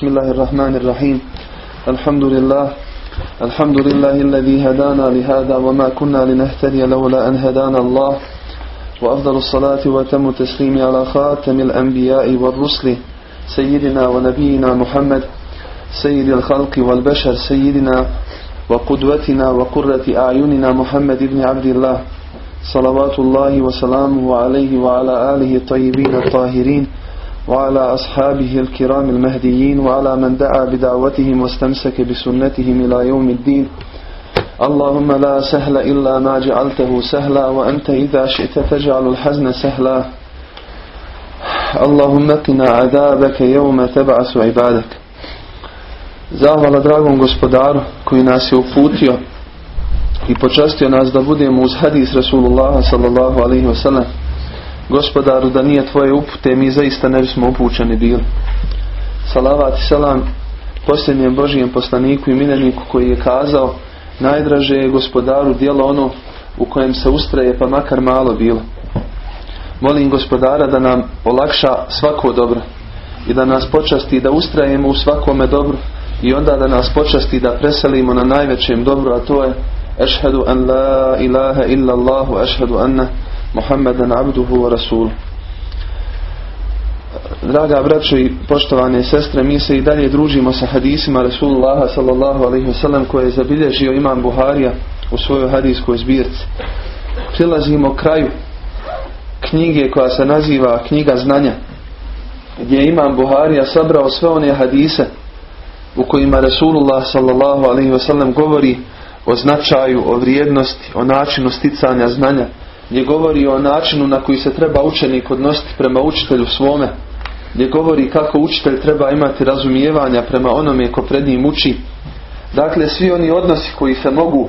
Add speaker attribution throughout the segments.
Speaker 1: بسم الله الرحمن الرحيم. الحمد لله. الحمد لله الذي هدانا لهذا وما كنا لنهتدي لولا أن هدانا الله. وأفضل الصلاة وتم التسليم على خاتم الأنبياء والرسل سيدنا ونبينا محمد سيد الخلق والبشر سيدنا وقدوتنا وقرة أعيننا محمد بن عبد الله. صلوات الله وسلامه عليه وعلى آله الطيبين الطاهرين. وعلى أصحابه الكرام المهديين وعلى من دعا بدعوتهم واستمسك بسنتهم إلى يوم الدين. اللهم لا سهل إلا ما جعلته سهلا وأنت إذا شئت تجعل الحزن سهلا. اللهم قنا عذابك يوم تبعث عبادك. Zahvala dragom gospodaru koji nas je uputio i počastio nas da budemo uz hadis Rasulullah sallallahu alaihi wasallam gospodaru da nije tvoje upute mi zaista ne bismo upućeni bili. Salavat i salam posljednjem Božijem poslaniku i mineniku koji je kazao najdraže je gospodaru dijelo ono u kojem se ustraje pa makar malo bilo. Molim gospodara da nam olakša svako dobro i da nas počasti da ustrajemo u svakome dobru i onda da nas počasti da preselimo na najvećem dobru a to je Ešhedu an la ilaha illa Allahu Ešhedu anna Muhammedan abduhu wa rasul Draga braćo i poštovane sestre, mi se i dalje družimo sa hadisima Rasulullaha sallallahu alaihi wasallam koje je zabilježio imam Buharija u svojoj hadijskoj zbirci. Prilazimo kraju knjige koja se naziva knjiga znanja gdje je imam Buharija sabrao sve one hadise u kojima Rasulullah sallallahu alaihi wasallam govori o značaju, o vrijednosti, o načinu sticanja znanja, gdje govori o načinu na koji se treba učenik odnositi prema učitelju svome, gdje govori kako učitelj treba imati razumijevanja prema onome ko pred njim uči. Dakle, svi oni odnosi koji se mogu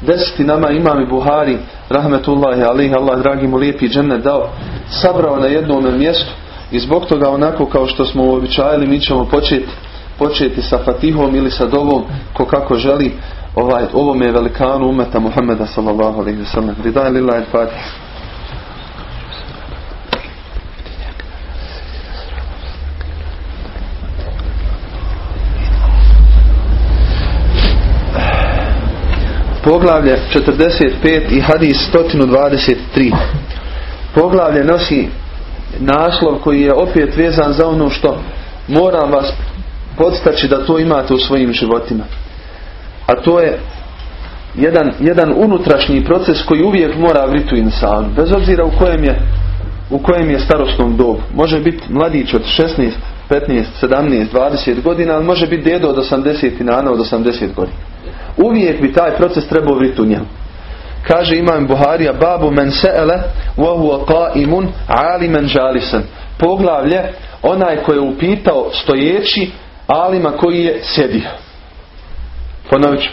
Speaker 1: desiti nama imam i Buhari, rahmetullahi alihi, Allah dragi mu lijepi džene dao, sabrao na jednom mjestu i zbog toga onako kao što smo uobičajili mi ćemo početi početi sa Fatihom ili sa dovom ko kako želi ovaj, ovome je velikanu umeta Muhammeda sallallahu alaihi wa sallam. Ridaj lillahi fatih Poglavlje 45 i hadis 123 Poglavlje nosi naslov koji je opet vezan za ono što moram vas podstaći da to imate u svojim životima. A to je jedan, jedan unutrašnji proces koji uvijek mora vriti u. Bez obzira u kojem je, u kojem je starostnom dobu. Može biti mladić od 16, 15, 17, 20 godina, ali može biti dedo od 80 i nana od 80 godina. Uvijek bi taj proces trebao vriti u njemu. Kaže imam Buharija babu men se'ele wa huwa qa'imun aliman jalisan. Poglavlje onaj koji je upitao stojeći alima koji je sjedio. Ponovit ću.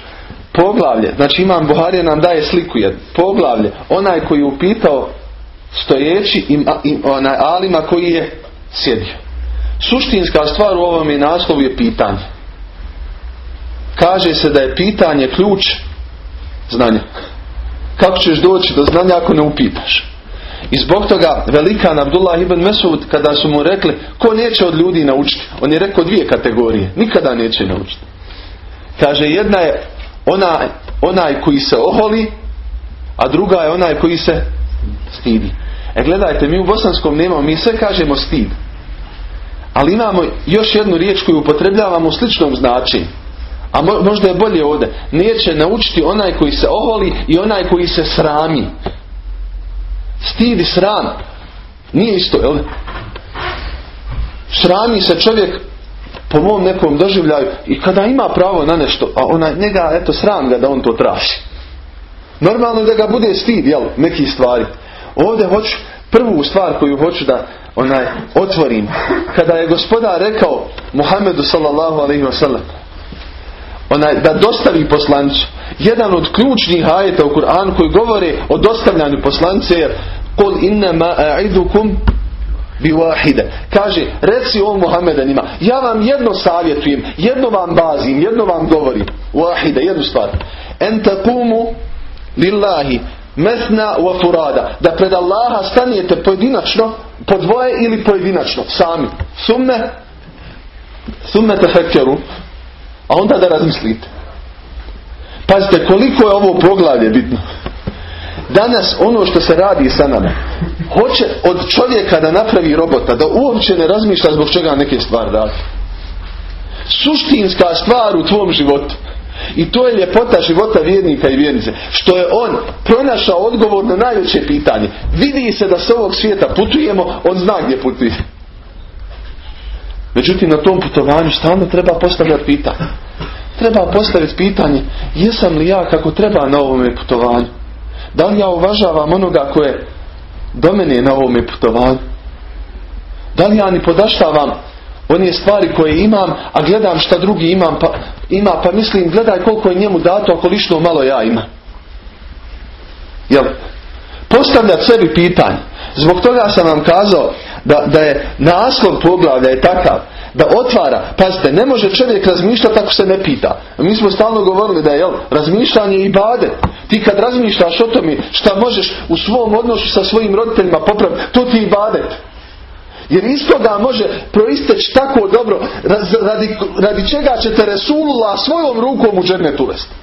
Speaker 1: Poglavlje, znači imam Buharija nam daje sliku jednu. Poglavlje, onaj koji je upitao stojeći i, i onaj alima koji je sjedio. Suštinska stvar u ovom je naslovu je pitanje. Kaže se da je pitanje ključ znanja. Kako ćeš doći do znanja ako ne upitaš? I zbog toga velikan Abdullah ibn Mesud kada su mu rekli ko neće od ljudi naučiti, on je rekao dvije kategorije, nikada neće naučiti. Kaže jedna je onaj, onaj koji se oholi, a druga je onaj koji se stidi. E gledajte, mi u bosanskom nemamo, mi sve kažemo stid. Ali imamo još jednu riječ koju upotrebljavamo u sličnom značenju. A možda je bolje ovdje. Neće naučiti onaj koji se oholi i onaj koji se srami. Stid sram. Nije isto, jel? Srami se čovjek po mom nekom doživljaju i kada ima pravo na nešto, a ona njega, eto, sram ga da on to traži. Normalno da ga bude stid, jel, nekih stvari. Ovdje hoću, prvu stvar koju hoću da onaj otvorim. Kada je gospodar rekao Muhammedu sallallahu alaihi wa sallam onaj, da dostavi poslanicu. Jedan od ključnih ajeta u Kur'anu koji govore o dostavljanju poslanice je Kul innama a'idukum bi wahide. Kaže, reci o Muhammedanima, ja vam jedno savjetujem, jedno vam bazim, jedno vam govorim. Wahide, jednu stvar. En takumu lillahi mesna wa furada. Da pred Allaha stanijete pojedinačno, po dvoje ili pojedinačno, sami. Summe Thumme tefekkeru. A onda da razmislite. Pazite koliko je ovo poglavlje bitno. Danas ono što se radi sa nama, hoće od čovjeka da napravi robota, da uopće ne razmišlja zbog čega neke stvari radi. Suštinska stvar u tvom životu. I to je ljepota života vjernika i vjernice. Što je on pronašao odgovor na najveće pitanje. Vidi se da s ovog svijeta putujemo, on zna gdje putuje. Međutim, na tom putovanju stalno treba postavljati pitanje. Treba postaviti pitanje, jesam li ja kako treba na ovome putovanju? Da li ja uvažavam onoga koje do mene na ovome putovanju? Da li ja ni podaštavam one stvari koje imam, a gledam šta drugi imam, pa, ima, pa mislim gledaj koliko je njemu dato, ako lišno malo ja ima. Jel? Postavljati sebi pitanje. Zbog toga sam vam kazao da, da je naslov poglavlja je takav da otvara, pazite, ne može čovjek razmišljati ako se ne pita. Mi smo stalno govorili da je jel, razmišljanje i bade. Ti kad razmišljaš o tome šta možeš u svom odnosu sa svojim roditeljima popraviti, to ti i badet. Jer iz toga može proisteći tako dobro radi, radi čega ćete Resulullah svojom rukom u džernet uvesti.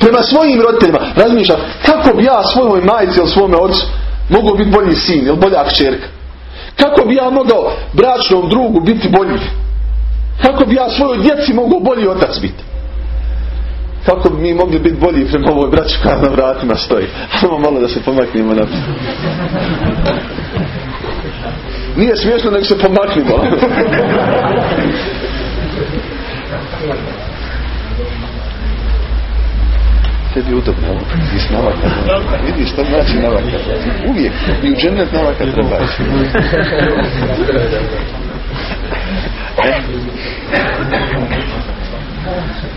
Speaker 1: Prema svojim roditeljima razmišljam kako bi ja svojoj majici ili svome ocu mogao biti bolji sin ili bolja kćerka. Kako bi ja mogao bračnom drugu biti bolji? Kako bi ja svojoj djeci mogao bolji otac biti? Kako bi mi mogli biti bolji prema ovoj braću koja na vratima stoji? Samo malo da se pomaknemo na Nije smiješno nego se pomaknimo. Tebi udobno, vidiš navaka. Vidiš što znači navaka. Uvijek. I u džennet navaka treba.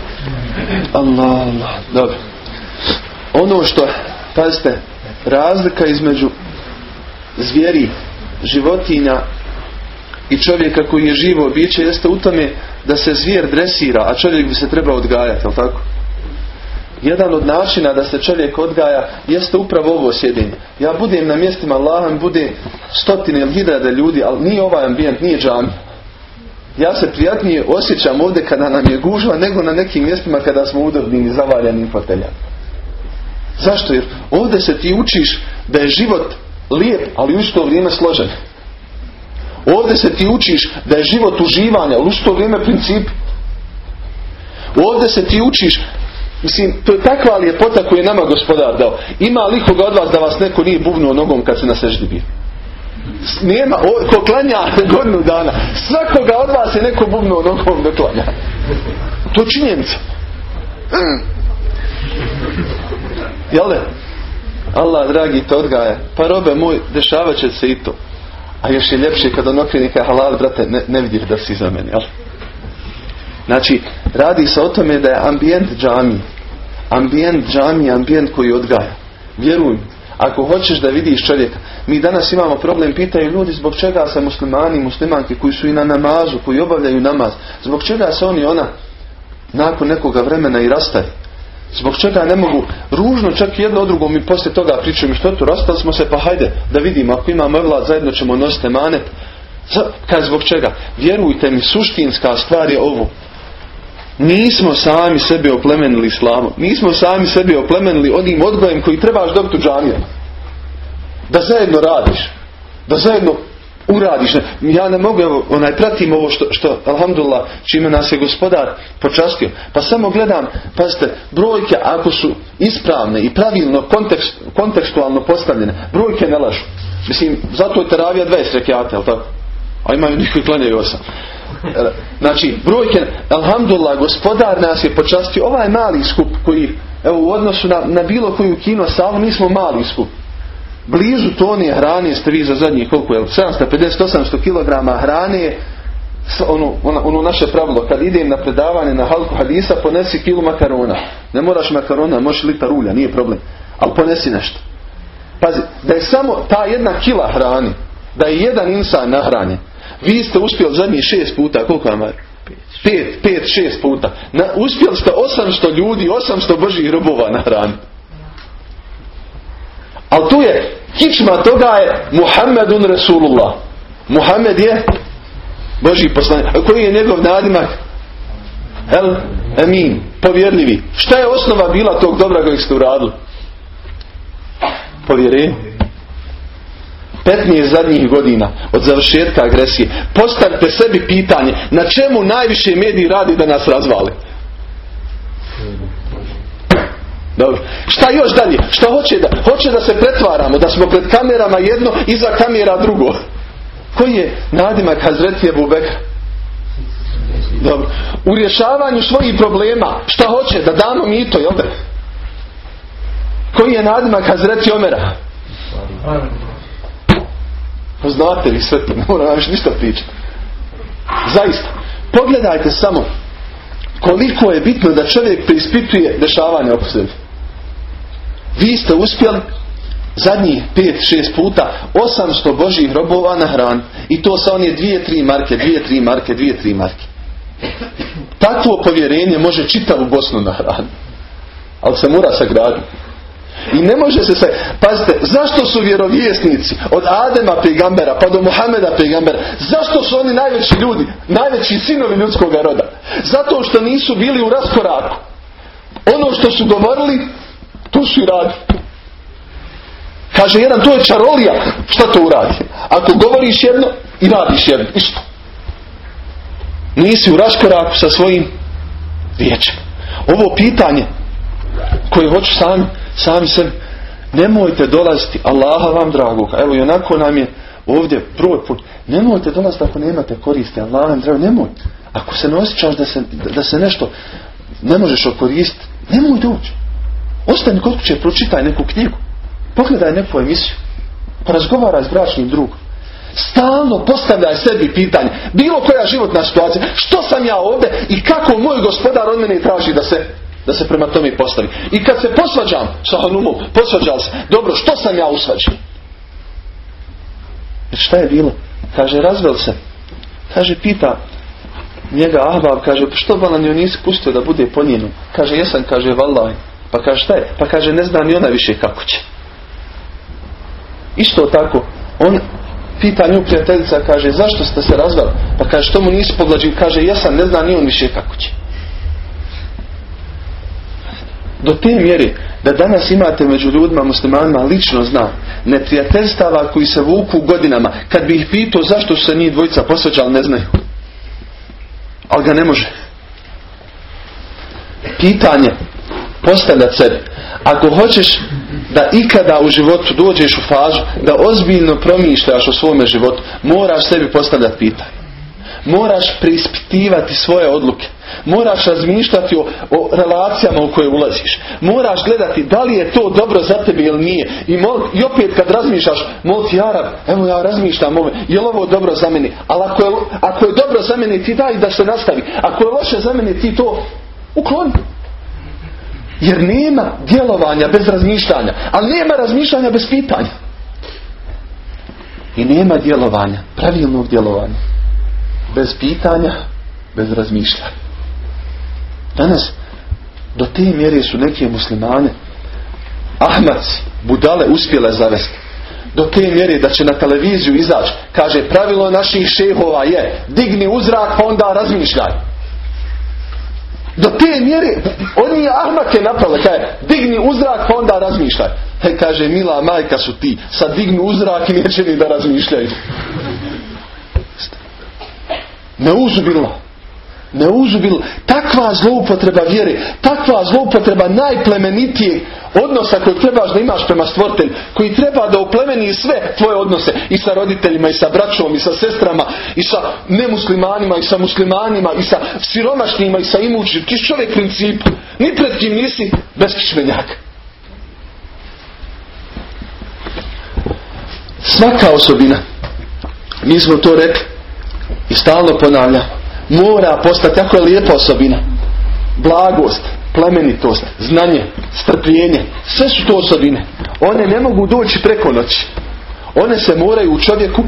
Speaker 1: Allah, Allah. Dobro. Ono što, pazite, razlika između zvijeri životinja i čovjeka koji je živo biće jeste u tome da se zvijer dresira, a čovjek bi se trebao odgajati, jel tako? Jedan od načina da se čovjek odgaja jeste upravo ovo sjedinje. Ja budem na mjestima Allaha, bude stotine ili hiljade ljudi, ali nije ovaj ambijent, nije džami. Ja se prijatnije osjećam ovdje kada nam je gužva nego na nekim mjestima kada smo udobnim i zavaljanim foteljama. Zašto? Jer ovdje se ti učiš da je život lijep, ali u isto vrijeme složen. Ovdje se ti učiš da je život uživanja, ali u isto vrijeme princip. Ovdje se ti učiš, mislim, to je takva ljepota koju je nama gospodar dao. Ima li koga od vas da vas neko nije buvnuo nogom kad se na seždi bio? Nema, ko klanja godinu dana. Svakoga od vas je neko bubnuo nogom da klanja. To je činjenica. Jel ne? Allah dragi te odgaja. Pa robe moj, dešavat će se i to. A još je ljepše kad on okrene halal, brate, ne, ne vidiš da si za mene, jel? Znači, radi se o tome da je ambijent džami. Ambijent džami ambijent koji odgaja. Vjeruj ako hoćeš da vidiš čovjeka. Mi danas imamo problem, pitaju ljudi zbog čega se muslimani, muslimanke koji su i na namazu, koji obavljaju namaz, zbog čega se oni ona nakon nekoga vremena i rastaju. Zbog čega ne mogu ružno čak jedno drugom i poslije toga pričaju mi što tu rastali smo se pa hajde da vidimo ako imamo vlad zajedno ćemo nositi manet. Kaj zbog čega? Vjerujte mi suštinska stvar je ovo. Nismo sami sebi oplemenili islamom. Nismo sami sebi oplemenili onim odgojem koji trebaš dobiti u džamijama. Da zajedno radiš. Da zajedno uradiš. Ja ne mogu, evo, onaj, pratim ovo što, što, alhamdulillah, čime nas je gospodar počastio. Pa samo gledam, pazite, brojke ako su ispravne i pravilno kontekst, kontekstualno postavljene, brojke ne lažu. Mislim, zato je teravija 20 rekiata, jel tako? A imaju njih koji klanjaju osam. Znači, brojke, alhamdulillah, gospodar nas je počastio. Ovaj mali skup koji, evo, u odnosu na, na bilo koju kino salu, mi smo mali skup blizu toni hrane ste vi za zadnjih koliko je 750-800 kg hrane ono, ono, ono naše pravilo kad idem na predavanje na halku hadisa ponesi kilu makarona. Ne moraš makarona, možeš litar ulja nije problem, ali ponesi nešto. Pazi, da je samo ta jedna kila hrani da je jedan insan nahranjen vi ste uspjeli zadnjih šest puta koliko vam pet, pet, šest puta. Na, uspjeli ste 800 ljudi 800 božih robova hrani. Ali tu je kičma toga je Muhammedun Rasulullah. Muhammed je Boži poslanik. Koji je njegov nadimak? El Emin. Povjerljivi. Šta je osnova bila tog dobra kojeg ste uradili? Povjerenje. 15 zadnjih godina od završetka agresije. Postavite sebi pitanje na čemu najviše mediji radi da nas razvali. Dobro. Šta još dalje? Šta hoće da? Hoće da se pretvaramo, da smo pred kamerama jedno, iza kamera drugo. Koji je nadimak Hazreti Ebu? Dobro. U rješavanju svojih problema, šta hoće? Da damo mito, jel Koji je nadimak Hazreti Omera? Znate li sve to? Ne moram vam ništa pričati. Zaista. Pogledajte samo koliko je bitno da čovjek preispituje dešavanje oko sebe. Vi ste uspjeli zadnjih 5-6 puta 800 božih robova na hran i to sa one 2-3 marke, 2-3 marke, 2-3 marke. Takvo povjerenje može čitavu Bosnu na hran. Ali se mora sagraditi. I ne može se se... Pazite, zašto su vjerovjesnici od Adema pegambera pa do Muhameda pegambera? Zašto su oni najveći ljudi? Najveći sinovi ljudskog roda? Zato što nisu bili u raskoraku. Ono što su govorili, to su radi. Kaže jedan, to je čarolija. Šta to uradi? Ako govoriš jedno i radiš jedno. Isto. Nisi u raskoraku sa svojim riječem. Ovo pitanje koje hoću sami sami se nemojte dolaziti Allaha vam drago evo i onako nam je ovdje prvi put nemojte dolaziti ako nemate koriste Allah vam drago nemoj ako se ne osjećaš da se, da se nešto ne možeš okoristiti nemoj doći ostani kod kuće pročitaj neku knjigu pogledaj neku emisiju porazgovaraj s bračnim drugom Stalno postavljaj sebi pitanje, bilo koja životna situacija, što sam ja ovdje i kako moj gospodar od mene traži da se da se prema tome postavi. I kad se posvađam sa Hanumom, posvađal se, dobro, što sam ja usvađen? Jer šta je bilo? Kaže, razvel se. Kaže, pita njega Ahbab, kaže, pa što vam nju nisi pustio da bude po njenu? Kaže, jesam, kaže, vallaj. Pa kaže, šta je? Pa kaže, ne zna ni ona više kako će. Isto tako, on pita nju prijateljica, kaže, zašto ste se razveli? Pa kaže, što mu nisi podlađen? Kaže, jesam, ne zna ni on više kako će. Do te mjere da danas imate među ljudima muslimanima lično zna neprijateljstava koji se vuku godinama. Kad bi ih pitao zašto se njih dvojica posveđali ne znaju. Ali ga ne može. Pitanje postavljati sebi. Ako hoćeš da ikada u životu dođeš u fazu da ozbiljno promišljaš o svome životu, moraš sebi postavljati pitanje. Moraš preispitivati svoje odluke. Moraš razmišljati o, o, relacijama u koje ulaziš. Moraš gledati da li je to dobro za tebe ili nije. I, mol, i opet kad razmišljaš, mol ti Arab, evo ja razmišljam ove, je li ovo dobro za mene? Ali ako je, ako je dobro za mene ti daj da se nastavi. Ako je loše za mene ti to ukloni. Jer nema djelovanja bez razmišljanja. Ali nema razmišljanja bez pitanja. I nema djelovanja, pravilnog djelovanja. Bez pitanja, bez razmišljanja. Danas do te mjere su neke muslimane Ahmaci, budale uspjele zavesti. Do te mjere da će na televiziju izaći. Kaže, pravilo naših šehova je digni uzrak pa onda razmišljaj. Do te mjere, oni je Ahmake napravili, kaže, digni uzrak pa onda razmišljaj. He, kaže, mila majka su ti, sad dignu uzrak i neće ni da razmišljaju. Ne uzubilo ne uzubil takva zloupotreba vjere, takva zloupotreba najplemenitijeg odnosa koji trebaš da imaš prema stvoritelju, koji treba da uplemeni sve tvoje odnose i sa roditeljima, i sa braćom, i sa sestrama, i sa nemuslimanima, i sa muslimanima, i sa siromašnjima, i sa imućnim. Ti čovjek princip. Ni pred kim nisi beskičmenjak. Svaka osobina, mi smo to rekli i stalno ponavljamo, mora postati, jako je lijepa osobina. Blagost, plemenitost, znanje, strpljenje, sve su to osobine. One ne mogu doći preko noći. One se moraju u čovjeku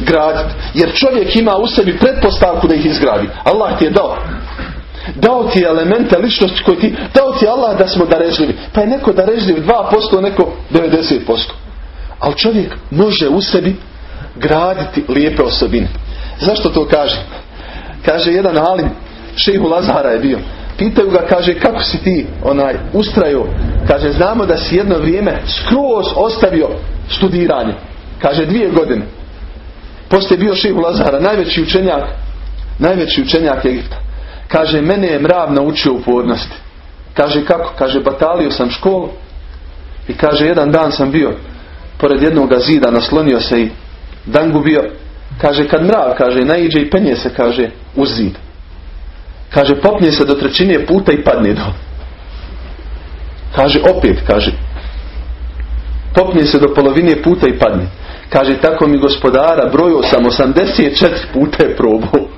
Speaker 1: graditi. Jer čovjek ima u sebi pretpostavku da ih izgradi. Allah ti je dao. Dao ti je elemente ličnosti koji ti... Dao ti je Allah da smo darežljivi. Pa je neko darežljiv 2%, neko 90%. Ali čovjek može u sebi graditi lijepe osobine. Zašto to kaže? Kaže jedan alim, šehu Lazara je bio. Pitaju ga, kaže, kako si ti onaj ustrajo? Kaže, znamo da si jedno vrijeme skroz ostavio studiranje. Kaže, dvije godine. Poslije bio šehu Lazara, najveći učenjak, najveći učenjak Egipta. Kaže, mene je mrav naučio upornosti. Kaže, kako? Kaže, batalio sam školu i kaže, jedan dan sam bio pored jednog zida, naslonio se i dan gubio. Kaže, kad mrav, kaže, naiđe i penje se, kaže, u zid. Kaže, popnje se do trećine puta i padne do. Kaže, opet, kaže, popnje se do polovine puta i padne. Kaže, tako mi gospodara, brojio sam 84 puta je probao.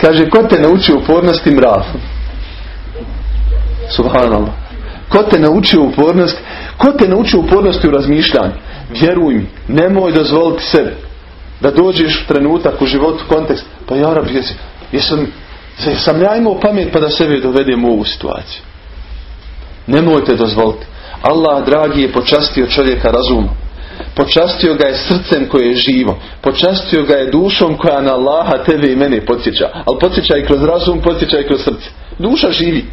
Speaker 1: Kaže, ko te nauči upornosti mrav? Subhanallah. Ko te nauči upornost? Ko te nauči upornosti u razmišljanju? Vjeruj mi, nemoj dozvoliti sebi da dođeš u trenutak u životu kontekst. Pa ja rab, jesam, jesam, sam ja imao pamet pa da sebe dovedem u ovu situaciju. Nemojte dozvoliti. Allah, dragi, je počastio čovjeka razumom. Počastio ga je srcem koje je živo. Počastio ga je dušom koja na Allaha tebe i mene podsjeća. Ali podsjeća i kroz razum, podsjeća i kroz srce. Duša živi.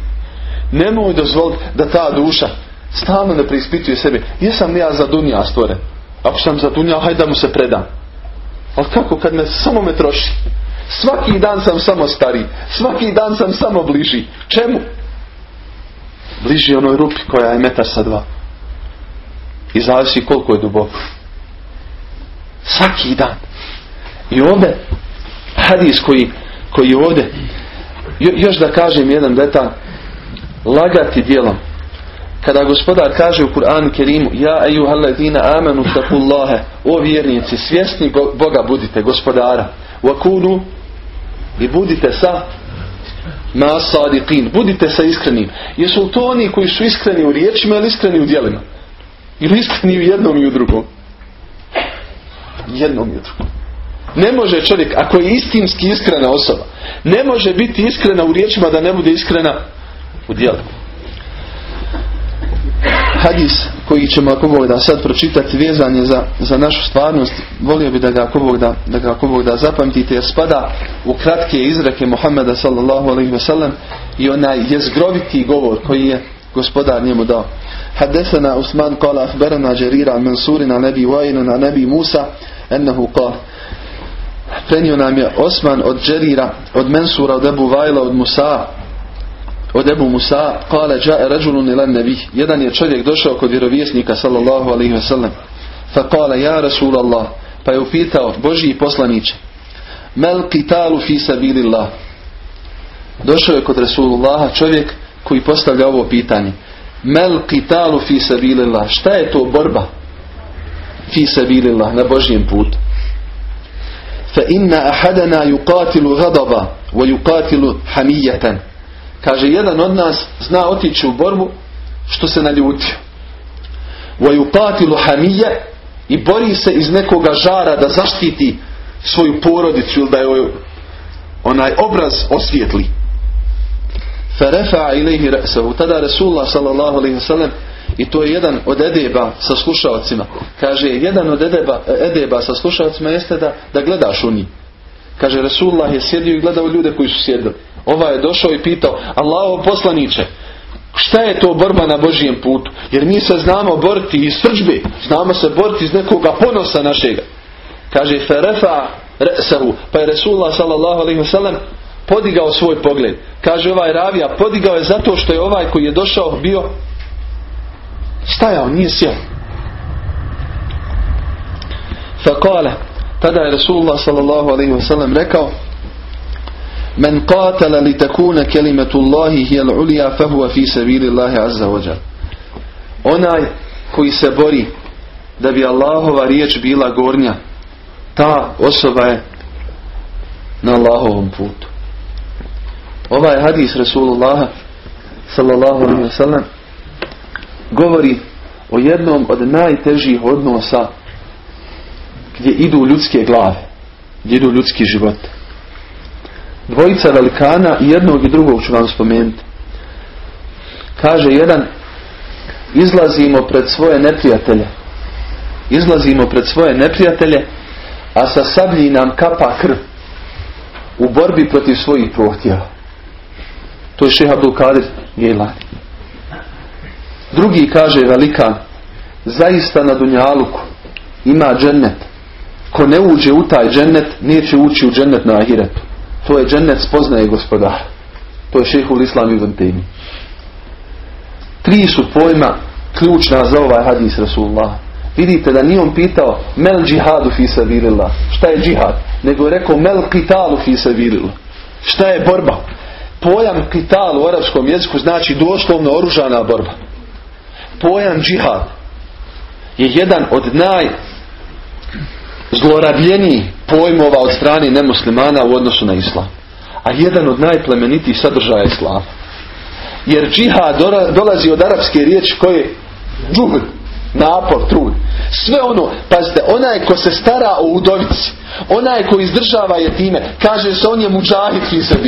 Speaker 1: Nemoj dozvoliti da ta duša stalno ne preispituje sebe. Jesam li ja za dunja stvoren? Ako sam za dunja, hajde da mu se predam. Ali kako kad me samo me troši? Svaki dan sam samo stari. Svaki dan sam samo bliži. Čemu? Bliži onoj rupi koja je metar sa dva. I zavisi koliko je duboko. Svaki dan. I ovdje, hadis koji, koji ovdje, još da kažem jedan detalj, lagati djelom. Kada gospodar kaže u Kur'anu Kerimu Ja ejuhalladina amanu takullahe O vjernici, svjesni Boga budite, gospodara Vakunu I budite sa Ma sadiqin Budite sa iskrenim Jesu to oni koji su iskreni u riječima ili iskreni u djelima? Ili iskreni u jednom i u drugom? Jednom i u drugom. Ne može čovjek, ako je istinski iskrena osoba, ne može biti iskrena u riječima da ne bude iskrena u djelu hadis koji ćemo ako Bog da sad pročitati vezanje za, za našu stvarnost. Volio bi da ga ako Bog da, da, ga ako Bog da zapamtite jer spada u kratke izreke Muhammeda sallallahu alaihi wasallam i onaj jezgroviti govor koji je gospodar njemu dao. Hadesana Usman kala ahberana džerira mensurina nebi vajnana nebi Musa ennehu kala Prenio nam je Osman od Džerira, od Mensura, od Ebu Vajla, od Musa, od Ebu Musa, kale džae ređulun ilan nebi. Jedan je čovjek došao kod vjerovjesnika, sallallahu alaihi ve sellem, fa kale, ja Rasulallah, pa je upitao, Božiji poslaniće, mel qitalu fi sabilillah. Došao je kod Rasulullaha čovjek koji postavlja ovo pitanje. Mel qitalu fi sabilillah. Šta je to borba? Fi sabilillah, na Božijem putu. Fa inna ahadana yuqatilu ghadaba wa yuqatilu hamijatan. Kaže, jedan od nas zna otići u borbu što se naljutio. Yuqatilu hamije i bori se iz nekoga žara da zaštiti svoju porodicu ili da joj onaj obraz osvijetli. Ferefa ilaihi ra'sahu. Tada Rasulullah sallallahu alaihi sallam i to je jedan od edeba sa slušalcima. Kaže, jedan od edeba, edeba sa slušalcima jeste da, da gledaš u njih. Kaže, Rasulullah je sjedio i gledao ljude koji su sjedili. Ova je došao i pitao, Allaho poslaniće, šta je to borba na Božijem putu? Jer mi se znamo boriti iz srđbe, znamo se boriti iz nekoga ponosa našega. Kaže, ferefa re'sahu, pa je wa sallam podigao svoj pogled. Kaže ovaj ravija, podigao je zato što je ovaj koji je došao bio stajao, nije sjeo. Fakale, tada je Rasulullah sallallahu alaihi wa sallam rekao Men qatala li takuna kelimatu Allahi hijel ulija fahuva fi sabili Allahi azza ođa. Onaj koji se bori da bi Allahova riječ bila gornja, ta osoba je na Allahovom putu. Ovaj hadis Rasulullah sallallahu alaihi wa sallam govori o jednom od najtežih odnosa gdje idu ljudske glave, gdje idu ljudski život. Dvojica velikana i jednog i drugog ću vam spomenuti. Kaže jedan, izlazimo pred svoje neprijatelje. Izlazimo pred svoje neprijatelje, a sa sablji nam kapa krv u borbi protiv svojih prohtjeva. To je šeha Abdul Kadir Drugi kaže velikan, zaista na Dunjaluku ima džennet. Ko ne uđe u taj džennet, neće ući u džennet na ahiretu. To je džennet spoznaje gospodar. To je šehul Islam i Taymi. Tri su pojma ključna za ovaj hadis Rasulullah. Vidite da nije on pitao mel džihadu fi sabilillah. Šta je džihad? Nego je rekao mel kitalu fi sabilillah. Šta je borba? Pojam kital u arapskom jeziku znači doslovno oružana borba. Pojam džihad je jedan od naj zlorabljenijih pojmova od strane nemuslimana u odnosu na islam. A jedan od najplemenitijih sadržaja islama. Jer džihad dolazi od arapske riječi koje džuhd, napor, trud. Sve ono, pazite, onaj ko se stara o udovici, onaj ko izdržava je time, kaže se on je muđahid fi se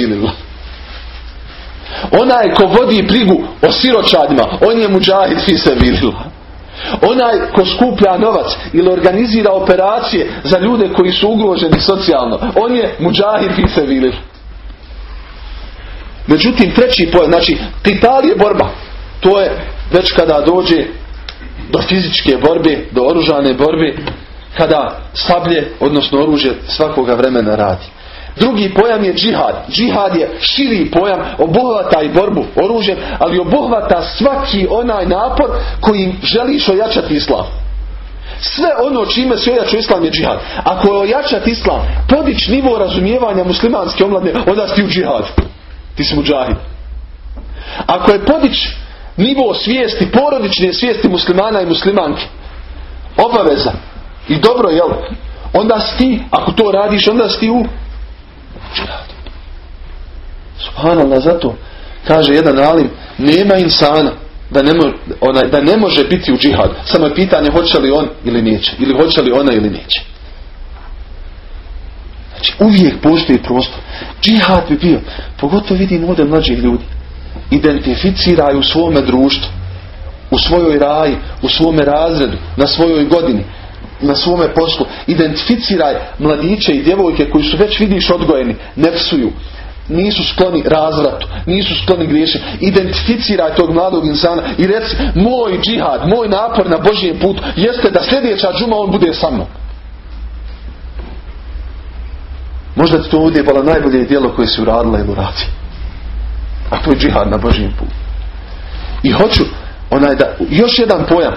Speaker 1: Onaj ko vodi brigu o siročadima, on je muđahid fi se Onaj ko skuplja novac ili organizira operacije za ljude koji su ugroženi socijalno, on je muđahid fi se Međutim, treći pojam, znači, tital je borba. To je već kada dođe do fizičke borbe, do oružane borbe, kada sablje, odnosno oružje svakoga vremena radi. Drugi pojam je džihad. Džihad je širi pojam, obuhvata i borbu oružjem, ali obuhvata svaki onaj napor koji želiš ojačati islam. Sve ono čime se islam je džihad. Ako je ojačati islam, podić nivo razumijevanja muslimanske omladne, onda si u džihad. Ti si muđahid. Ako je podić nivo svijesti, porodične svijesti muslimana i muslimanke, obaveza i dobro, jel? Onda si ti, ako to radiš, onda si ti u džihadu. Subhanallah, zato kaže jedan alim, nema insana da ne, može, da ne može biti u džihadu. Samo je pitanje hoće li on ili neće. Ili hoće li ona ili neće. Znači uvijek postoji prostor. Džihad bi bio. Pogotovo vidim ovdje mlađih ljudi. Identificiraju u svome društvu. U svojoj raji, u svome razredu, na svojoj godini na svome poslu. Identificiraj mladiće i djevojke koji su već vidiš odgojeni, ne psuju, nisu skloni razvratu, nisu skloni griješi. Identificiraj tog mladog insana i reci moj džihad, moj napor na Božijem putu jeste da sljedeća džuma on bude sa mnom. Možda ti to ovdje bilo najbolje djelo koje si uradila ili uradi. A to je džihad na Božijem putu. I hoću onaj da, još jedan pojam.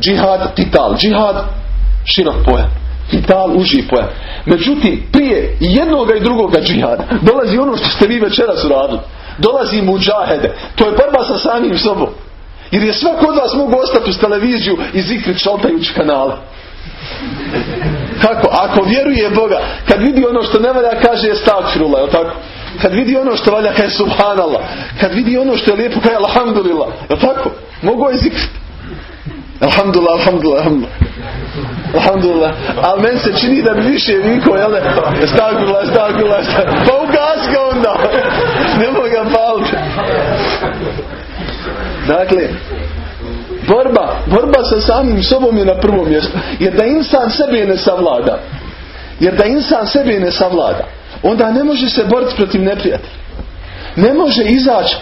Speaker 1: Džihad, tital. Džihad širok pojam. Kital uži pojam. Međutim, prije jednoga i drugoga džihada dolazi ono što ste vi večeras uradili. Dolazi muđahede. To je borba sa samim sobom. Jer je svako od vas mogu ostati uz televiziju i zikrit šaltajući kanale. Kako? Ako vjeruje Boga, kad vidi ono što ne valja, kaže je stakfirullah, je tako? Kad vidi ono što valja, kaže subhanallah. Kad vidi ono što je lijepo, kaže alhamdulillah, je tako? Mogu je zikrit. Alhamdulillah, alhamdulillah, alhamdulillah. Alhamdulillah. Ali meni se čini da bi više viko, jel ne? Stakula, stakula, Pa ugas ga onda. Nemoj ga paliti. Dakle, borba, borba sa samim sobom je na prvom mjestu. Jer da insan sebe ne savlada. Jer da insan sebe ne savlada. Onda ne može se boriti protiv neprijatelja. Ne može izaći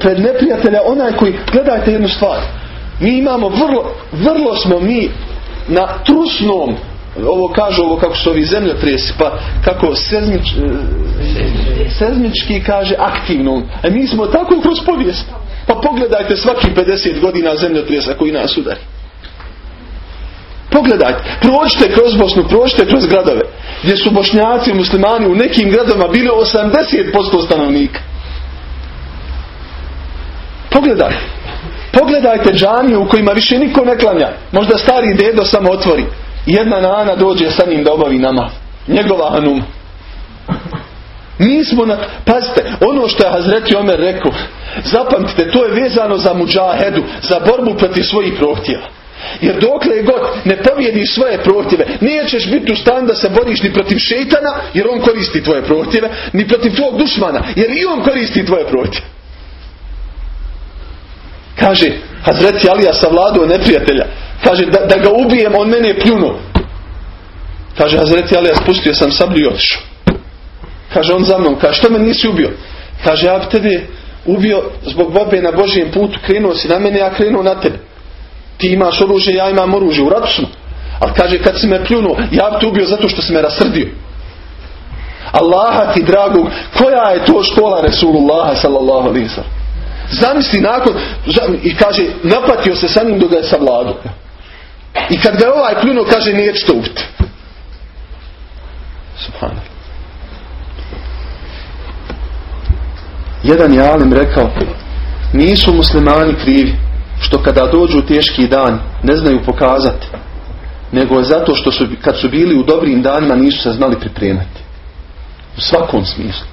Speaker 1: pred neprijatelja onaj koji, gledajte jednu stvar. Mi imamo vrlo, vrlo smo mi na trusnom ovo kažu ovo kako su ovi zemljotresi pa kako sezmič, sezmički kaže aktivnom a mi smo tako kroz povijest. Pa pogledajte svaki 50 godina zemljotresa koji nas udari. Pogledajte prođite kroz Bosnu prođite kroz gradove gdje su bošnjaci i muslimani u nekim gradovima bili 80% stanovnika. Pogledajte Pogledajte džamiju u kojima više niko ne klanja. Možda stari dedo samo otvori. Jedna nana dođe sa njim da obavi nama. Njegova hanum. Mi smo na... Pazite, ono što je Hazreti Omer rekao, zapamtite, to je vezano za muđahedu, za borbu protiv svojih prohtjeva. Jer dokle god ne pobjediš svoje prohtjeve, nećeš biti u stanju da se boriš ni protiv šeitana, jer on koristi tvoje prohtjeve, ni protiv tvog dušmana, jer i on koristi tvoje prohtjeve. Kaže, Hazreti Alija savladao neprijatelja. Kaže, da, da ga ubijem, on mene pljunuo. Kaže Hazreti Ali, ja spustio sam sablju i otišao. Kaže on za mnom, kaže što me nisi ubio? Kaže ja bi tebe ubio zbog borbe na Božijem putu, krenuo si na mene, ja krenuo na tebe. Ti imaš oružje, ja imam oružje, u ratu smo. Ali kaže kad si me pljunuo, ja bi te ubio zato što si me rasrdio. Allaha ti dragu, koja je to škola Resulullaha sallallahu alaihi sallam? Zamisli nakon, i kaže, napatio se sa njim dok ga je savladao. I kad ga je ovaj pljunuo, kaže, neće to ubiti. Subhanallah. Jedan je alim rekao, nisu muslimani krivi, što kada dođu teški dan, ne znaju pokazati, nego zato što su, kad su bili u dobrim danima, nisu se znali pripremati. U svakom smislu.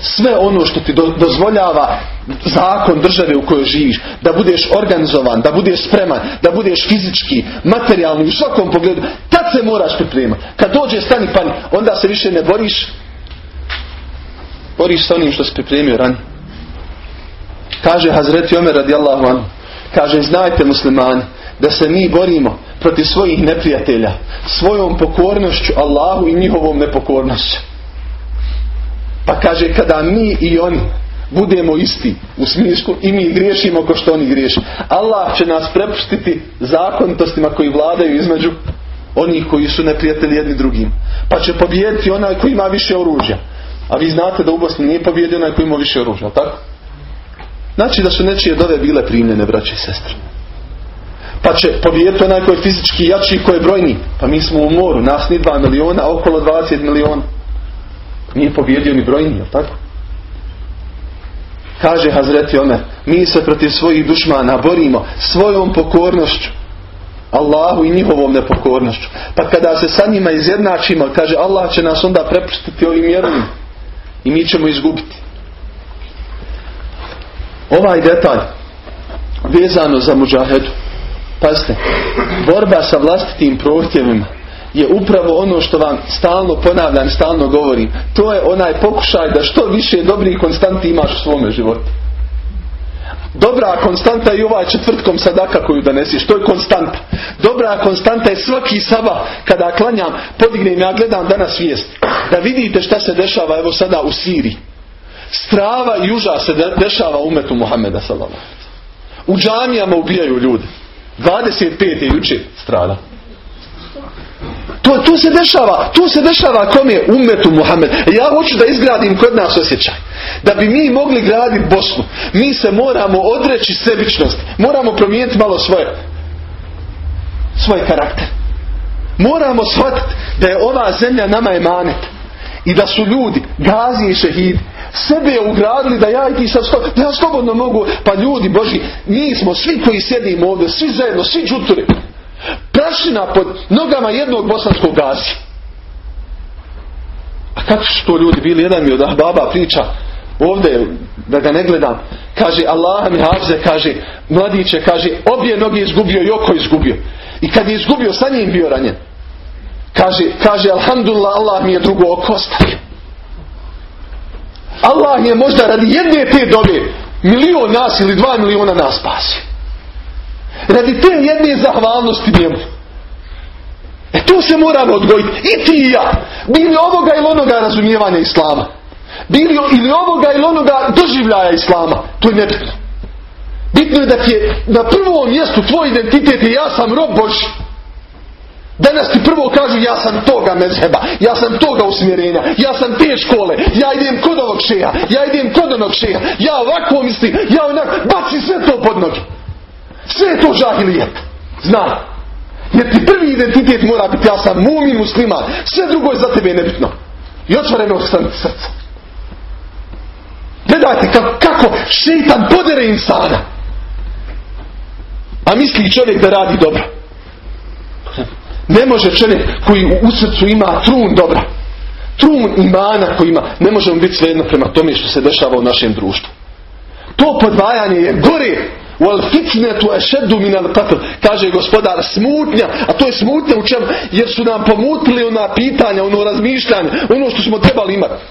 Speaker 1: Sve ono što ti dozvoljava zakon države u kojoj živiš, da budeš organizovan, da budeš spreman, da budeš fizički, materijalno u svakom pogledu, tad se moraš pripremati. Kad dođe stani pan, onda se više ne boriš, boriš sa onim što si pripremio ranije. Kaže Hazreti Omer radijallahu anhu, kaže znajte muslimani, da se mi borimo protiv svojih neprijatelja svojom pokornošću Allahu i njihovom nepokornošću. Pa kaže kada mi i oni budemo isti u smislu i mi griješimo ko što oni griješi. Allah će nas prepustiti zakonitostima koji vladaju između onih koji su neprijatelji jedni drugim. Pa će pobijediti onaj koji ima više oružja. A vi znate da u Bosni nije pobijedio onaj koji ima više oružja, tako? Znači da su nečije dove bile primljene, braće i sestre. Pa će pobijediti onaj koji je fizički jači i koji je brojni. Pa mi smo u moru, nas ni 2 miliona, okolo 20 miliona. Nije pobjedio ni brojni, jel tako? Kaže Hazreti Omer, mi se protiv svojih dušmana borimo svojom pokornošću. Allahu i njihovom nepokornošću. Pa kada se sa njima izjednačimo, kaže Allah će nas onda prepustiti ovim mjerovim. I mi ćemo izgubiti. Ovaj detalj vezano za muđahedu. Pazite, borba sa vlastitim prohtjevima je upravo ono što vam stalno ponavljam, stalno govorim. To je onaj pokušaj da što više dobrih konstanti imaš u svome životu. Dobra konstanta je ovaj četvrtkom sadaka koju donesiš. To je konstanta. Dobra konstanta je svaki saba kada klanjam, podignem ja gledam danas vijest. Da vidite šta se dešava evo sada u Siriji. Strava i uža se dešava umetu Muhammeda sallallahu U džamijama ubijaju ljudi. 25 je juče strada. To, tu se dešava, tu se dešava kom je umetu Muhammed. Ja hoću da izgradim kod nas osjećaj. Da bi mi mogli graditi Bosnu, mi se moramo odreći sebičnost. Moramo promijeniti malo svoje svoj karakter. Moramo shvatiti da je ova zemlja nama emanet. I da su ljudi, gazi i šehidi, sebe ugradili da ja i ti sad da ja slobodno mogu, pa ljudi Boži, mi smo svi koji sjedimo ovdje, svi zajedno, svi džuturi. Prašina pod nogama jednog bosanskog gazi. A kako su to ljudi bili? Jedan mi od baba priča ovdje, da ga ne gledam. Kaže, Allah mi hafize, kaže, mladiće, kaže, obje noge izgubio i oko izgubio. I kad je izgubio, sa njim bio ranjen. Kaže, kaže, alhamdulillah, Allah mi je drugo oko ostavio. Allah je možda radi jedne te dobe milion nas ili dva miliona nas spasio. Radi te jedne zahvalnosti njemu. E tu se moramo odgojiti. I ti i ja. Bili ovoga ili onoga razumijevanja Islama. Bili ili ovoga ili onoga doživljaja Islama. To je nebitno. Bitno je da ti je na prvom mjestu tvoj identitet je ja sam rob Boži. Danas ti prvo kažu ja sam toga mezheba, ja sam toga usmjerenja, ja sam te škole, ja idem kod ovog šeja, ja idem kod onog šeja, ja ovako mislim, ja onak, baci sve to pod noge. Sve je to žahilijet. Zna. Jer ti prvi identitet mora biti ja sam mumin musliman. Sve drugo je za tebe nebitno. I otvoreno srca. Gledajte kako, kako šeitan podere insana. A misli čovjek da radi dobro. Ne može čovjek koji u srcu ima trun dobra. Trun imana koji ima. Ne može mu biti svejedno prema tome što se dešava u našem društvu. To podvajanje je gore Wal fitnetu ešeddu min al qatl. Kaže gospodar smutnja, a to je smutnja u čem? Jer su nam pomutili ona pitanja, ono razmišljanje, ono što smo trebali imati.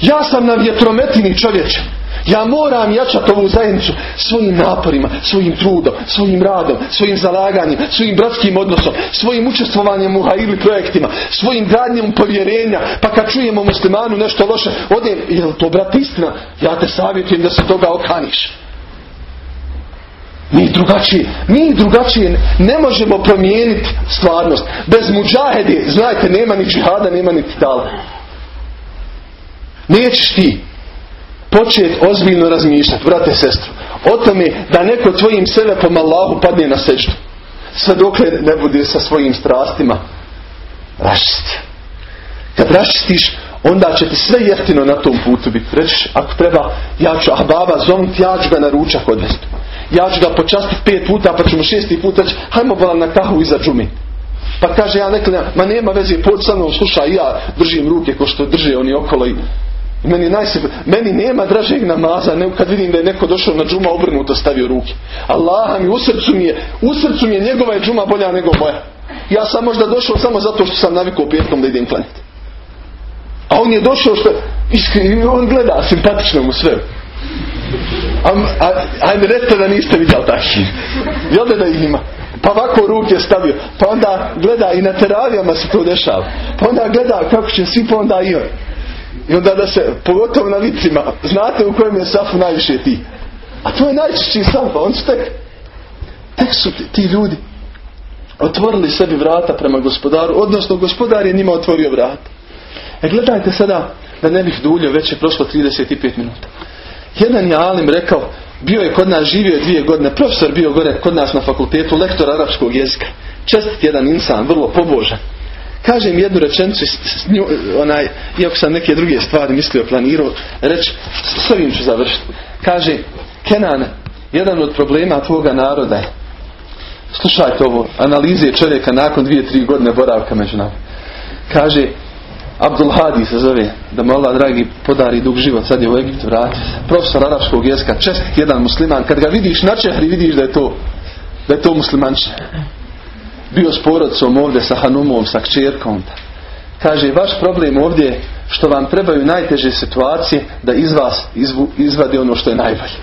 Speaker 1: Ja sam na vjetrometini čovječe. Ja moram jačati ovu zajednicu svojim naporima, svojim trudom, svojim radom, svojim zalaganjem, svojim bratskim odnosom, svojim učestvovanjem u hajili projektima, svojim gradnjem povjerenja. Pa kad čujemo muslimanu nešto loše, ode, je to brat istina? Ja te savjetujem da se toga okaniš. Mi drugačije, mi drugačije ne možemo promijeniti stvarnost. Bez muđahedi, znajte, nema ni džihada, nema ni titala. Nećeš ti početi ozbiljno razmišljati, brate, sestru, o tome da neko tvojim po Allahu padne na seždu. Sve dok ne bude sa svojim strastima raščistio. Kad raščistiš, onda će ti sve jeftino na tom putu biti. Reći, ako treba, ja ću, a baba, zovem ja ću ga na ručak odvesti. Ja ću ga počastiti pet puta, pa ću mu šesti put reći, hajmo bolam na kahu iza džumi. Pa kaže, ja nekada, ma nema veze, pođi sa mnom, slušaj, ja držim ruke ko što drže oni okolo i meni, meni nema dražeg namaza nego kad vidim da je neko došao na džuma obrnuto stavio ruke. Allah mi u srcu mi je, u srcu mi je njegova je džuma bolja nego moja. Ja sam možda došao samo zato što sam navikao petkom da idem klanjati. A on je došao što iskreni, on gleda simpatično mu sve. A, ajde recite da niste vidjeli takvi. Jel da ih ima? Pa ovako ruke stavio. Pa onda gleda i na teravijama se to dešava. Pa onda gleda kako će svi pa onda i on. I onda da se, pogotovo na vicima, znate u kojem je safu najviše ti. A to je najčešći saf, on su tek, tek su ti, ti ljudi otvorili sebi vrata prema gospodaru, odnosno gospodar je njima otvorio vrata. E gledajte sada, da ne bih duljio, već je prošlo 35 minuta. Jedan je Alim rekao, bio je kod nas, živio je dvije godine, profesor bio gore kod nas na fakultetu, lektor arapskog jezika. Čestit jedan insan, vrlo pobožan. Kažem jednu rečenicu, onaj, iako sam neke druge stvari mislio, planirao, reći, s ovim ću završiti. Kaže, Kenan, jedan od problema tvoga naroda je, slušajte ovo, analize čovjeka nakon dvije, tri godine boravka među nama. Kaže, Abdul Hadi se zove, da mu Allah dragi podari dug život, sad je u Egiptu, vrati se. Profesor arapskog jezika, čestit jedan musliman, kad ga vidiš na čehri, vidiš da je to, da je to muslimanče. Bio s porodcom ovdje, sa Hanumom, sa kćerkom. Kaže, vaš problem ovdje je što vam trebaju najteže situacije da iz vas izvu, izvadi ono što je najbolje.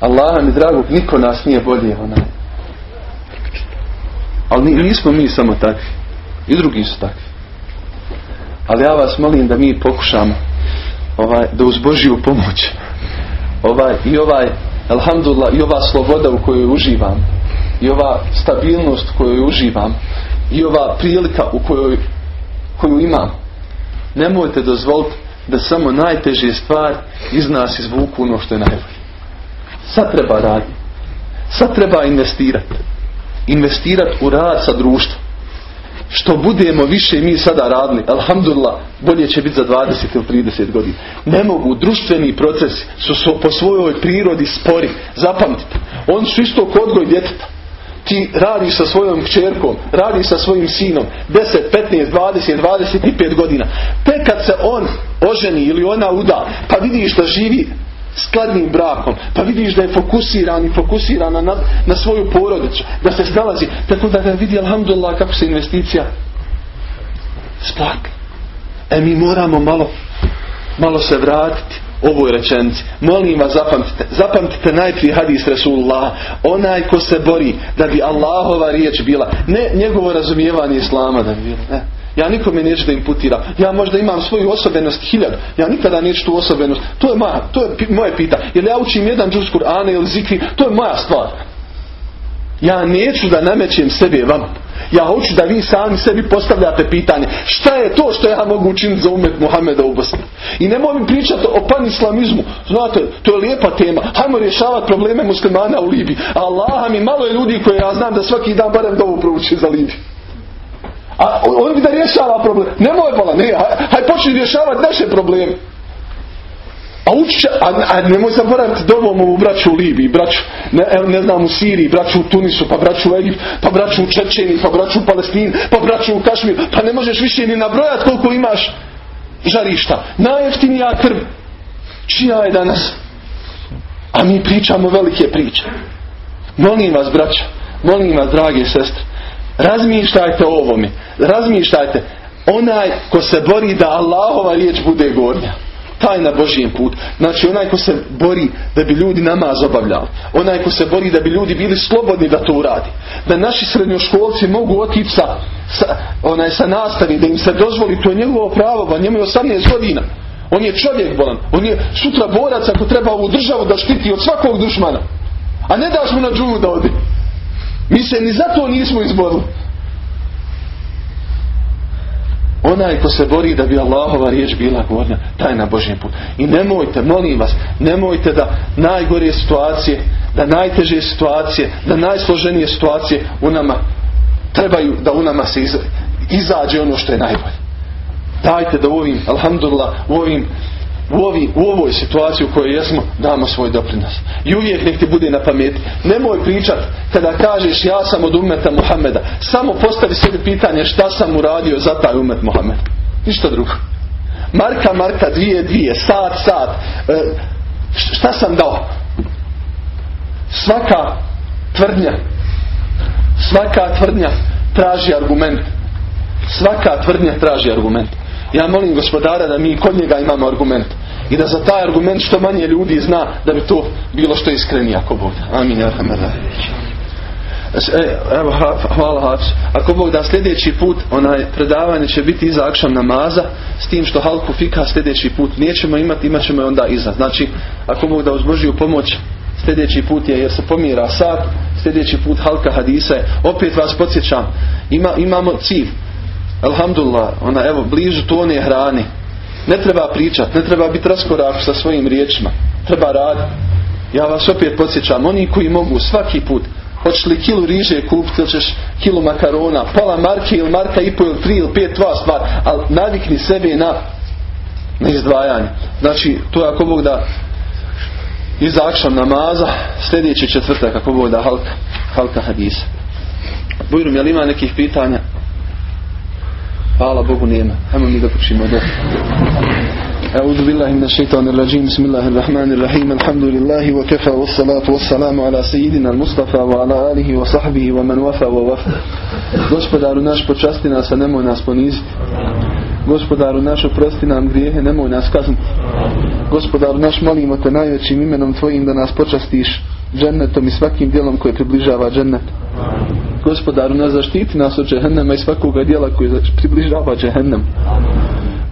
Speaker 1: Allah mi dragog, niko nas nije bolje onaj. Ali nismo mi samo takvi. I drugi su takvi. Ali ja vas molim da mi pokušamo ovaj, da uz Božiju pomoć ovaj, i ovaj alhamdulillah i ova sloboda u kojoj uživam i ova stabilnost u kojoj uživam i ova prilika u kojoj koju imam nemojte dozvoliti da samo najteže stvar iz nas izvuku ono što je najbolje. Sad treba raditi. Sad treba investirati investirati u rad sa društvom. Što budemo više mi sada radili, alhamdulillah, bolje će biti za 20 ili 30 godina. Ne mogu, društveni procesi su po svojoj prirodi spori. Zapamtite, oni su isto kod odgoj djeteta. Ti radiš sa svojom kćerkom, radiš sa svojim sinom 10, 15, 20, 25 godina. Tek kad se on oženi ili ona uda, pa vidiš da živi skladnim brakom, pa vidiš da je fokusiran i fokusirana na, na svoju porodicu, da se snalazi, tako da ga vidi, alhamdulillah, kako se investicija splati. E mi moramo malo, malo se vratiti ovoj rečenci. Molim vas, zapamtite. Zapamtite najprije hadis Rasulullah. Onaj ko se bori da bi Allahova riječ bila. Ne njegovo razumijevanje Islama da bi bilo. Ne. Ja nikome neću da imputiram. Ja možda imam svoju osobenost hiljadu. Ja nikada neću tu osobenost. To je, moja, to je moje pita. Jer ja učim jedan džuz Kur'ana ili zikri. To je moja stvar. Ja neću da namećem sebe vam. Ja hoću da vi sami sebi postavljate pitanje. Šta je to što ja mogu učiniti za umet Muhameda u Bosni? I nemoj mi pričati o panislamizmu. Znate, to je lijepa tema. Hajmo rješavati probleme muslimana u Libiji. Allah mi malo je ljudi koje ja znam da svaki dan barem dovu prouči za Libiju. A on bi da rješava problem. Nemoj bola, ne, haj počni rješavati naše probleme. A uči, a, a nemoj zaboraviti dovom u braću u Libiji, braću, ne, ne znam, u Siriji, braću u Tunisu, pa braću u Egiptu, pa braću u Čečeni, pa braću u Palestini, pa braću u Kašmiru, pa ne možeš više ni nabrojati koliko imaš žarišta. Najjeftinija krv. Čija je danas? A mi pričamo velike priče. Molim vas, braća, molim vas, drage sestre, Razmišljajte o ovome. Razmišljajte. onaj ko se bori da Allahova riječ bude gornja taj na Božijem putu. Znači onaj ko se bori da bi ljudi namaz obavljali. Onaj ko se bori da bi ljudi bili slobodni da to uradi. Da naši srednjoškolci mogu otići sa, sa, onaj, sa nastavi, da im se dozvoli, to je njegovo pravo, ba njemu je 18 godina. On je čovjek bolan. On je sutra borac ako treba ovu državu da štiti od svakog dušmana. A ne daš mu na džumu da odi. Mi se ni za to nismo izborili. Onaj ko se bori da bi Allahova riječ bila gornja, taj na Božjem putu. I nemojte, molim vas, nemojte da najgorije situacije, da najteže situacije, da najsloženije situacije u nama trebaju da u nama se izađe ono što je najbolje. Dajte da u ovim, alhamdulillah, u ovim u, ovi, u ovoj situaciji u kojoj jesmo damo svoj doprinos. I uvijek nek ti bude na pameti. Nemoj pričat kada kažeš ja sam od umeta Muhameda. Samo postavi sebi pitanje šta sam uradio za taj umet Muhammed. Ništa drugo. Marka, marka, dvije, dvije, sat, sat. E, šta sam dao? Svaka tvrdnja svaka tvrdnja traži argument. Svaka tvrdnja traži argument. Ja molim gospodara da mi kod njega imamo argument. I da za taj argument što manje ljudi zna da bi to bilo što iskrenije ako Bog. Amin. E, evo, hvala Hač. Ako Bog da sljedeći put onaj predavanje će biti iza akšam namaza s tim što halku fika sljedeći put nećemo imati, imat ćemo je onda iza. Znači, ako Bog da uz Božiju pomoć sljedeći put je jer se pomira sat, sljedeći put halka hadisa je. Opet vas podsjećam, ima, imamo cilj Alhamdulillah, ona evo blizu tone hrani. Ne treba pričat, ne treba biti raskorak sa svojim riječima. Treba raditi. Ja vas opet podsjećam, oni koji mogu svaki put Hoćeš li kilu riže kupiti ili ćeš kilu makarona, pola marke ili marka i pol ili tri ili pet, dva stvar, ali navikni sebe na, na izdvajanje. Znači, to je ako Bog da izakšam namaza, sljedeći četvrtak ako Bog da halka, halka hadisa. Bujrum, jel ima nekih pitanja? Hvala Bogu nema. Hajmo mi da počimo do. أعوذ بالله من الشيطان الرجيم بسم الله الرحمن الرحيم الحمد لله وكفى والصلاة والسلام على سيدنا المصطفى وعلى آله وصحبه ومن وفى ووفى Gospodaru naš počasti nas, a nemoj nas poniziti. Gospodaru naš oprosti nam grijehe, nemoj nas kazniti. Gospodaru naš molimo te najvećim imenom Tvojim da nas počastiš džennetom i svakim dijelom koje približava džennet. Gospodaru nas zaštiti nas od džehennema i svakoga dijela koji približava džehennem.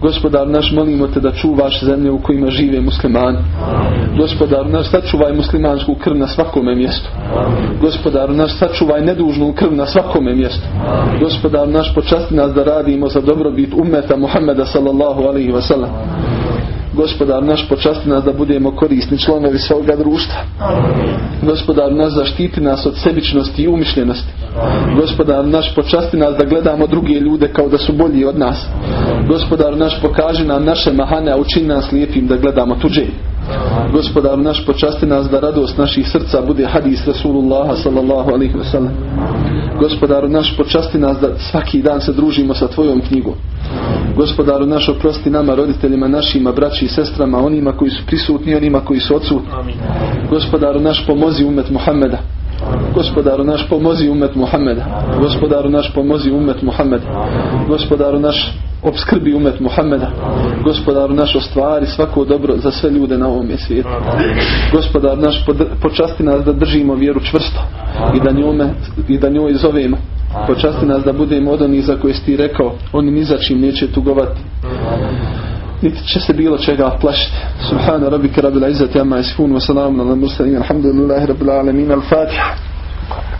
Speaker 1: Gospodar naš molimo te da čuvaš zemlje u kojima žive muslimani. Gospodar naš sačuvaj muslimansku krv na svakome mjestu. Gospodar naš sačuvaj nedužnu krv na svakome mjestu. Gospodar naš počasti nas da radimo za dobrobit ummeta Muhammeda sallallahu alaihi wa sallam. Gospodar naš počasti nas da budemo korisni članovi svoga društva. Gospodar naš zaštiti nas od sebičnosti i umišljenosti. Gospodar naš počasti nas da gledamo druge ljude kao da su bolji od nas. Gospodar naš pokaži nam naše mahane, a učini nas lijepim da gledamo tuđe. Gospodar naš počasti nas da radost naših srca bude hadis Rasulullaha sallallahu alaihi wasallam. Gospodaru naš počasti nas da svaki dan se družimo sa tvojom knjigom. Gospodaru naš oprosti nama, roditeljima našima, braći i sestrama, onima koji su prisutni, onima koji su odsutni. Gospodaru naš pomozi umet Muhammeda. Gospodaru naš pomozi umet Muhammeda. Gospodaru naš pomozi umet Muhammeda. Gospodaru naš obskrbi umet Muhammeda. Gospodaru naš ostvari svako dobro za sve ljude na ovom svijetu. Gospodar naš počasti nas da držimo vjeru čvrsto i da, njome, i da njoj zovemo. Počasti nas da budemo od onih za koje si ti rekao, oni ni za čim neće tugovati. Niti će se bilo čega plašiti. Subhana rabbika rabbil izzati amma yasifun wa salamun ala mursalin alhamdulillahi rabbil alamin al-fatiha